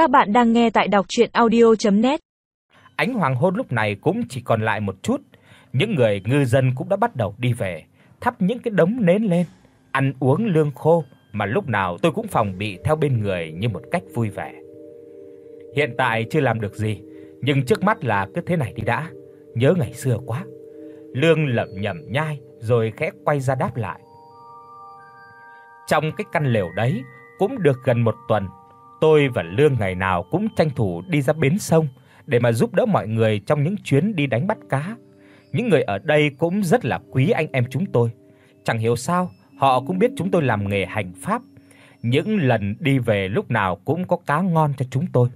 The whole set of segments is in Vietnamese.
Các bạn đang nghe tại đọc audio net Ánh hoàng hôn lúc này cũng chỉ còn lại một chút, những người ngư dân cũng đã bắt đầu đi về, thắp những cái đống nến lên, ăn uống lương khô mà lúc nào tôi cũng phòng bị theo bên người như một cách vui vẻ. Hiện tại chưa làm được gì, nhưng trước mắt là cứ thế này đi đã, nhớ ngày xưa quá. Lương lẩm nhẩm nhai rồi khẽ quay ra đáp lại. Trong cái căn lều đấy cũng được gần một tuần, tôi và Lương ngày nào cũng tranh thủ đi ra bến sông để mà giúp đỡ mọi người trong những chuyến đi đánh bắt cá. Những người ở đây cũng rất là quý anh em chúng tôi. Chẳng hiểu sao, họ cũng biết chúng tôi làm nghề hành pháp. Những lần đi về lúc nào cũng có cá ngon cho chúng tôi.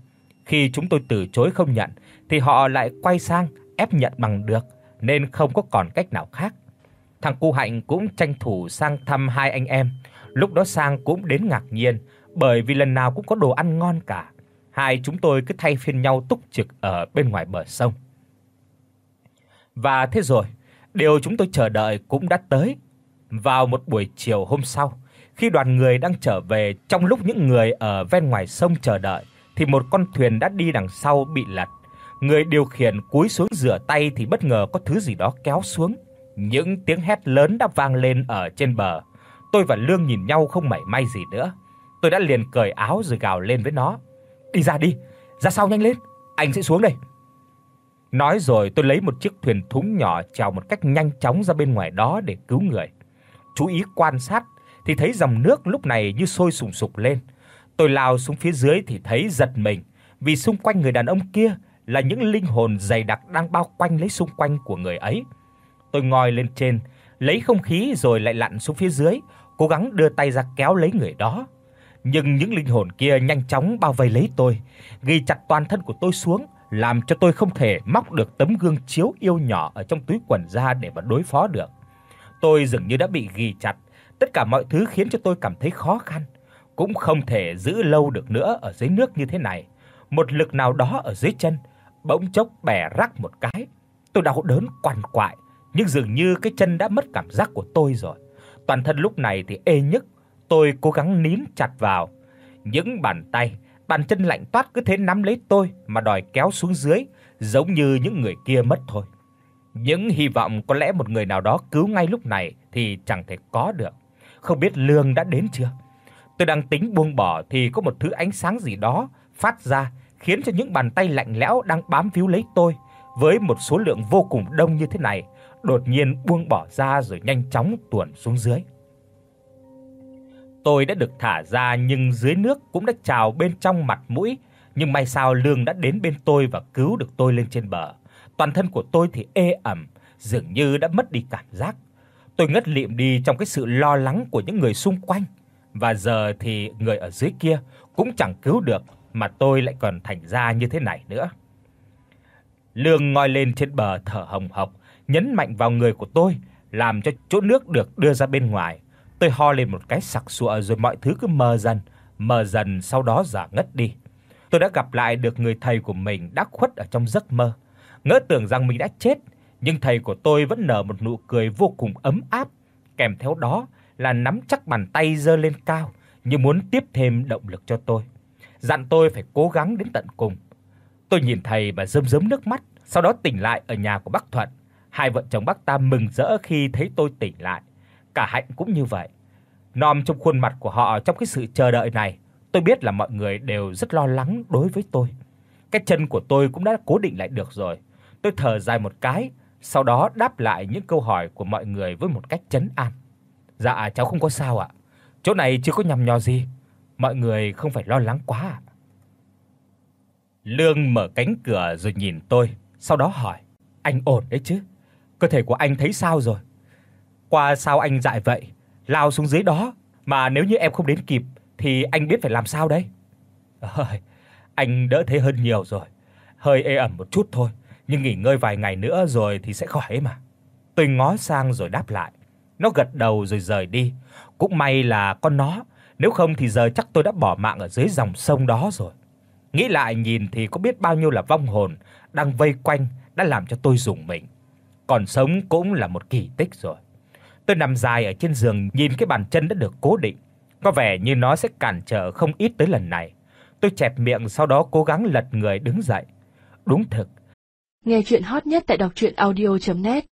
Khi chúng tôi từ chối không nhận thì họ lại quay sang ép nhận bằng được, nên không có còn cách nào khác. Thằng cu Hạnh cũng tranh thủ sang thăm hai anh em. Lúc đó sang cũng đến ngạc nhiên, bởi vì lần nào cũng có đồ ăn ngon cả. Hai chúng tôi cứ thay phiên nhau túc trực ở bên ngoài bờ sông. Và thế rồi, điều chúng tôi chờ đợi cũng đã tới. Vào một buổi chiều hôm sau, khi đoàn người đang trở về trong lúc những người ở ven ngoài sông chờ đợi thì một con thuyền đã đi đằng sau bị lật. Người điều khiển cúi xuống rửa tay thì bất ngờ có thứ gì đó kéo xuống. Những tiếng hét lớn đã vang lên ở trên bờ. Tôi và Lương nhìn nhau không mảy may gì nữa. Tôi đã liền cởi áo rồi gào lên với nó. "Đi ra đi, ra sau nhanh lên, anh sẽ xuống đây." Nói rồi tôi lấy một chiếc thuyền thúng nhỏ trèo một cách nhanh chóng ra bên ngoài đó để cứu người. Chú ý quan sát thì thấy dòng nước lúc này như sôi sùng sục lên. Tôi lao xuống phía dưới thì thấy giật mình, vì xung quanh người đàn ông kia là những linh hồn dày đặc đang bao quanh lấy xung quanh của người ấy. Tôi ngoi lên trên, lấy không khí rồi lại lặn xuống phía dưới, cố gắng đưa tay ra kéo lấy người đó. Nhưng những linh hồn kia nhanh chóng bao vây lấy tôi, ghi chặt toàn thân của tôi xuống, làm cho tôi không thể móc được tấm gương chiếu yêu nhỏ ở trong túi quần ra để mà đối phó được. Tôi dường như đã bị ghi chặt, tất cả mọi thứ khiến cho tôi cảm thấy khó khăn, cũng không thể giữ lâu được nữa ở dưới nước như thế này. Một lực nào đó ở dưới chân bỗng chốc bẻ rắc một cái. Tôi đau đớn quằn quại, nhưng dường như cái chân đã mất cảm giác của tôi rồi. Toàn thân lúc này thì ê nhức, tôi cố gắng nín chặt vào. Những bàn tay, bàn chân lạnh toát cứ thế nắm lấy tôi mà đòi kéo xuống dưới, giống như những người kia mất thôi. Những hy vọng có lẽ một người nào đó cứu ngay lúc này thì chẳng thể có được. Không biết lương đã đến chưa? Tôi đang tính buông bỏ thì có một thứ ánh sáng gì đó phát ra, khiến cho những bàn tay lạnh lẽo đang bám víu lấy tôi với một số lượng vô cùng đông như thế này, đột nhiên buông bỏ ra rồi nhanh chóng tuồn xuống dưới. Tôi đã được thả ra nhưng dưới nước cũng đã trào bên trong mặt mũi, nhưng may sao Lương đã đến bên tôi và cứu được tôi lên trên bờ. Toàn thân của tôi thì ê ẩm, dường như đã mất đi cảm giác. Tôi ngất lịm đi trong cái sự lo lắng của những người xung quanh. Và giờ thì người ở dưới kia cũng chẳng cứu được mà tôi lại còn thành ra như thế này nữa. Lương ngoi lên trên bờ thở hồng hộc, nhấn mạnh vào người của tôi, làm cho chỗ nước được đưa ra bên ngoài. Tôi ho lên một cái sặc sụa rồi mọi thứ cứ mờ dần, mờ dần sau đó giả ngất đi. Tôi đã gặp lại được người thầy của mình đã khuất ở trong giấc mơ. Ngỡ tưởng rằng mình đã chết, nhưng thầy của tôi vẫn nở một nụ cười vô cùng ấm áp, kèm theo đó là nắm chắc bàn tay giơ lên cao như muốn tiếp thêm động lực cho tôi. Dặn tôi phải cố gắng đến tận cùng. Tôi nhìn thầy và rơm rớm nước mắt, sau đó tỉnh lại ở nhà của bác Thuận. Hai vợ chồng bác ta mừng rỡ khi thấy tôi tỉnh lại. Cả Hạnh cũng như vậy. Nom trong khuôn mặt của họ trong cái sự chờ đợi này, tôi biết là mọi người đều rất lo lắng đối với tôi. Cái chân của tôi cũng đã cố định lại được rồi. Tôi thở dài một cái, sau đó đáp lại những câu hỏi của mọi người với một cách trấn an. Dạ cháu không có sao ạ. Chỗ này chưa có nhầm nhò gì. Mọi người không phải lo lắng quá ạ. Lương mở cánh cửa rồi nhìn tôi, sau đó hỏi: "Anh ổn đấy chứ? Cơ thể của anh thấy sao rồi?" Qua sao anh dại vậy? Lao xuống dưới đó, mà nếu như em không đến kịp thì anh biết phải làm sao đấy. Ôi, anh đỡ thế hơn nhiều rồi. Hơi ê ẩm một chút thôi, nhưng nghỉ ngơi vài ngày nữa rồi thì sẽ khỏi mà. Tôi ngó sang rồi đáp lại. Nó gật đầu rồi rời đi. Cũng may là con nó, nếu không thì giờ chắc tôi đã bỏ mạng ở dưới dòng sông đó rồi. Nghĩ lại nhìn thì có biết bao nhiêu là vong hồn đang vây quanh đã làm cho tôi rùng mình. Còn sống cũng là một kỳ tích rồi. Tôi nằm dài ở trên giường nhìn cái bàn chân đã được cố định, có vẻ như nó sẽ cản trở không ít tới lần này. Tôi chẹp miệng sau đó cố gắng lật người đứng dậy. Đúng thật Nghe truyện hot nhất tại doctruyenaudio.net